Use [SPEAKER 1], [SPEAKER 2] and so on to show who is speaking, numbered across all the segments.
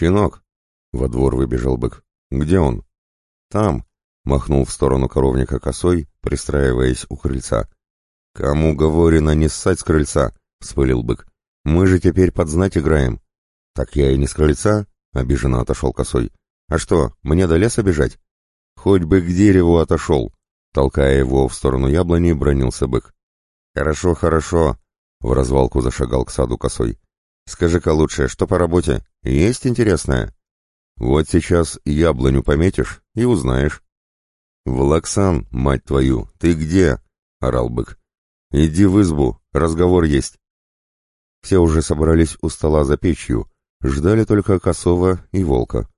[SPEAKER 1] «Щенок!» — во двор выбежал бык. «Где он?» «Там!» — махнул в сторону коровника косой, пристраиваясь у крыльца. «Кому говорено не ссать с крыльца?» — вспылил бык. «Мы же теперь под знать играем». «Так я и не с крыльца?» — обиженно отошел косой. «А что, мне до леса бежать?» «Хоть бы к дереву отошел!» Толкая его в сторону яблони, бронился бык. «Хорошо, хорошо!» — в развалку зашагал к саду косой. «Скажи-ка лучше, что по работе? Есть интересное?» «Вот сейчас яблоню пометишь и узнаешь». «Влаксан, мать твою, ты где?» — орал бык. «Иди в избу, разговор есть». Все уже собрались у стола за печью, ждали только косого и волка.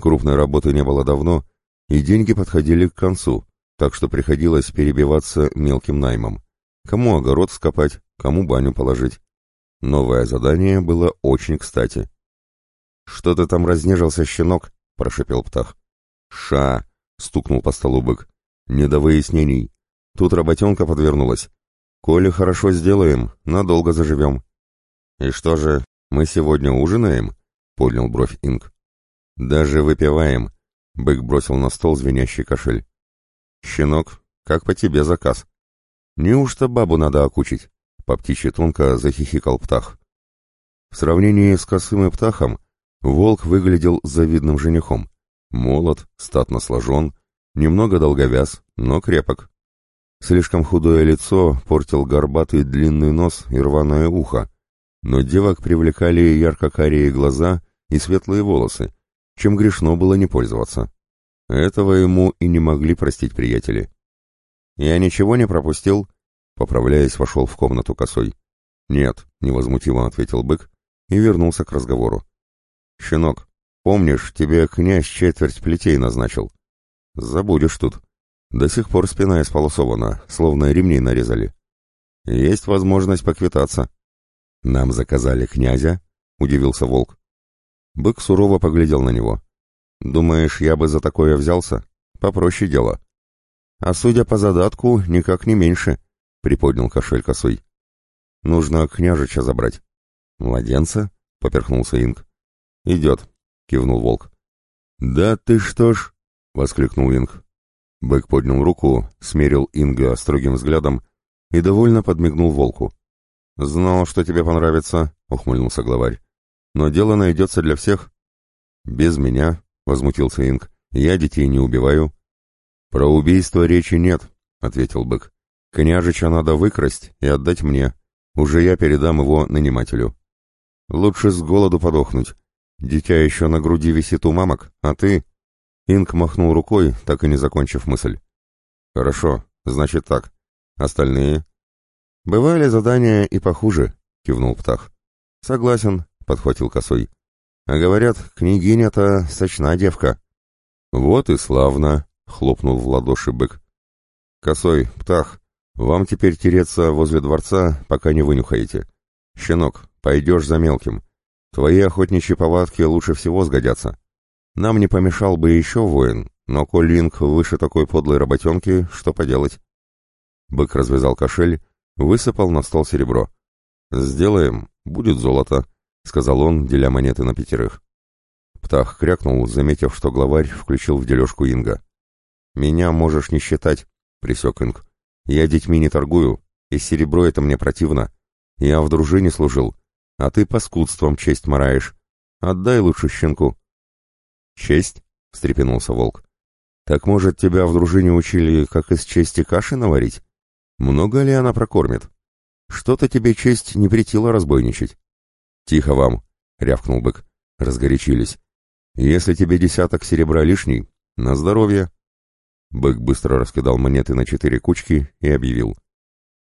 [SPEAKER 1] Крупной работы не было давно, и деньги подходили к концу, так что приходилось перебиваться мелким наймом. Кому огород скопать, кому баню положить. Новое задание было очень кстати. «Что ты там разнежился, щенок?» — прошепел Птах. «Ша!» — стукнул по столу бык. «Не до выяснений. Тут работенка подвернулась. Коли хорошо сделаем, надолго заживем». «И что же, мы сегодня ужинаем?» — поднял бровь Инг. «Даже выпиваем», Бык бросил на стол звенящий кошель. «Щенок, как по тебе заказ?» «Неужто бабу надо окучить?» По птичьи тонко захихикал птах. В сравнении с косым и птахом, волк выглядел завидным женихом. Молод, статно сложен, немного долговяз, но крепок. Слишком худое лицо портил горбатый длинный нос и рваное ухо, но девок привлекали ярко-карие глаза и светлые волосы, чем грешно было не пользоваться. Этого ему и не могли простить приятели. «Я ничего не пропустил?» Поправляясь, вошел в комнату косой. «Нет», — невозмутимо ответил бык и вернулся к разговору. «Щенок, помнишь, тебе князь четверть плетей назначил?» «Забудешь тут. До сих пор спина исполосована, словно ремней нарезали. Есть возможность поквитаться». «Нам заказали князя?» — удивился волк. Бык сурово поглядел на него. «Думаешь, я бы за такое взялся? Попроще дело». «А судя по задатку, никак не меньше», — приподнял кошель косой. «Нужно княжича забрать». «Младенца?» — поперхнулся Инг. «Идет», — кивнул волк. «Да ты что ж!» — воскликнул Инг. Бык поднял руку, смерил Инга строгим взглядом и довольно подмигнул волку. «Знал, что тебе понравится», — ухмыльнулся главарь. Но дело найдется для всех. Без меня, — возмутился Инг, — я детей не убиваю. Про убийство речи нет, — ответил бык. Княжича надо выкрасть и отдать мне. Уже я передам его нанимателю. Лучше с голоду подохнуть. Дитя еще на груди висит у мамок, а ты... Инг махнул рукой, так и не закончив мысль. «Хорошо, значит так. Остальные?» «Бывали задания и похуже», — кивнул Птах. «Согласен подхватил косой. А говорят, княгиня-то сочна девка. Вот и славно, хлопнул в ладоши бык. Косой, птах, вам теперь тереться возле дворца, пока не вынюхаете. Щенок, пойдешь за мелким. Твои охотничьи повадки лучше всего сгодятся. Нам не помешал бы еще воин, но коль Линк выше такой подлой работенки, что поделать? Бык развязал кошель, высыпал на стол серебро. «Сделаем, будет золото», — сказал он, деля монеты на пятерых. Птах крякнул, заметив, что главарь включил в дележку Инга. «Меня можешь не считать», — присек Инг. «Я детьми не торгую, и серебро это мне противно. Я в дружине служил, а ты паскудством честь мараешь. Отдай лучше щенку». «Честь?» — встрепенулся волк. «Так, может, тебя в дружине учили, как из чести каши наварить? Много ли она прокормит? Что-то тебе честь не претила разбойничать». «Тихо вам!» — рявкнул бык. Разгорячились. «Если тебе десяток серебра лишний, на здоровье!» Бык быстро раскидал монеты на четыре кучки и объявил.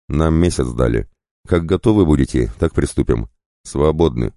[SPEAKER 1] «Нам месяц дали. Как готовы будете, так приступим. Свободны!»